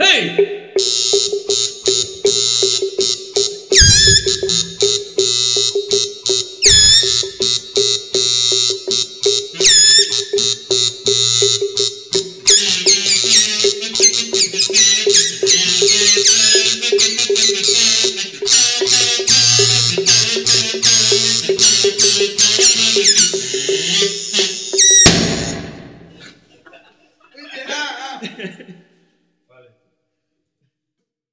এই Yeah.